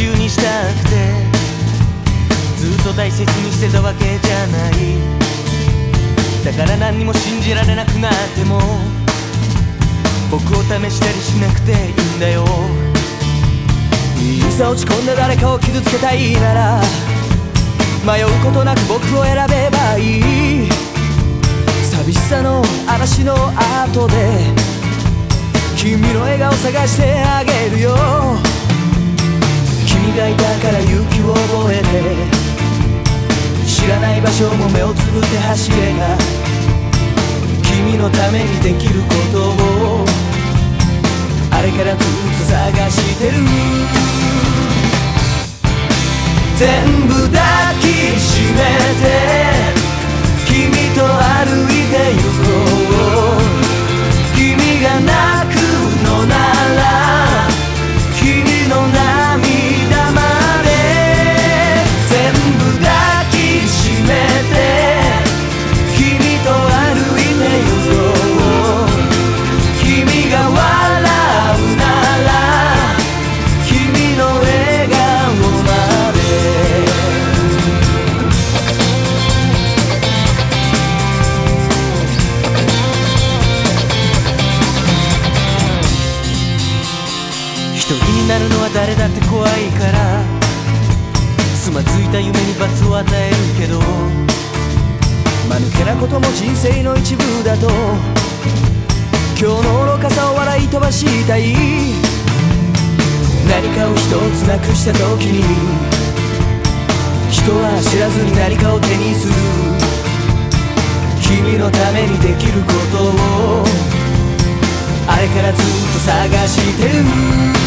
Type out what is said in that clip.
中にしたくてずっと大切にしてたわけじゃない。だから何にも信じられなくなっても僕を試したりしなくていいんだよ。いざ落ち込んだ誰かを傷つけたいなら迷うことなく僕を選べばいい。寂しさの嵐の後で君の笑顔探してあげるよ。がいたから勇気を覚えて知らない場所も目をつぶって走れた君のためにできることをあれからずっと探してる全部抱きしめて君と歩人になるのは誰だって怖いから。つまずいた夢に罰を与えるけど。間抜けなことも人生の一部だと。今日の愚かさを笑い飛ばしたい。何かを一つなくした時に。人は知らずに何かを手にする。君のためにできることを。あれからずっと探してる。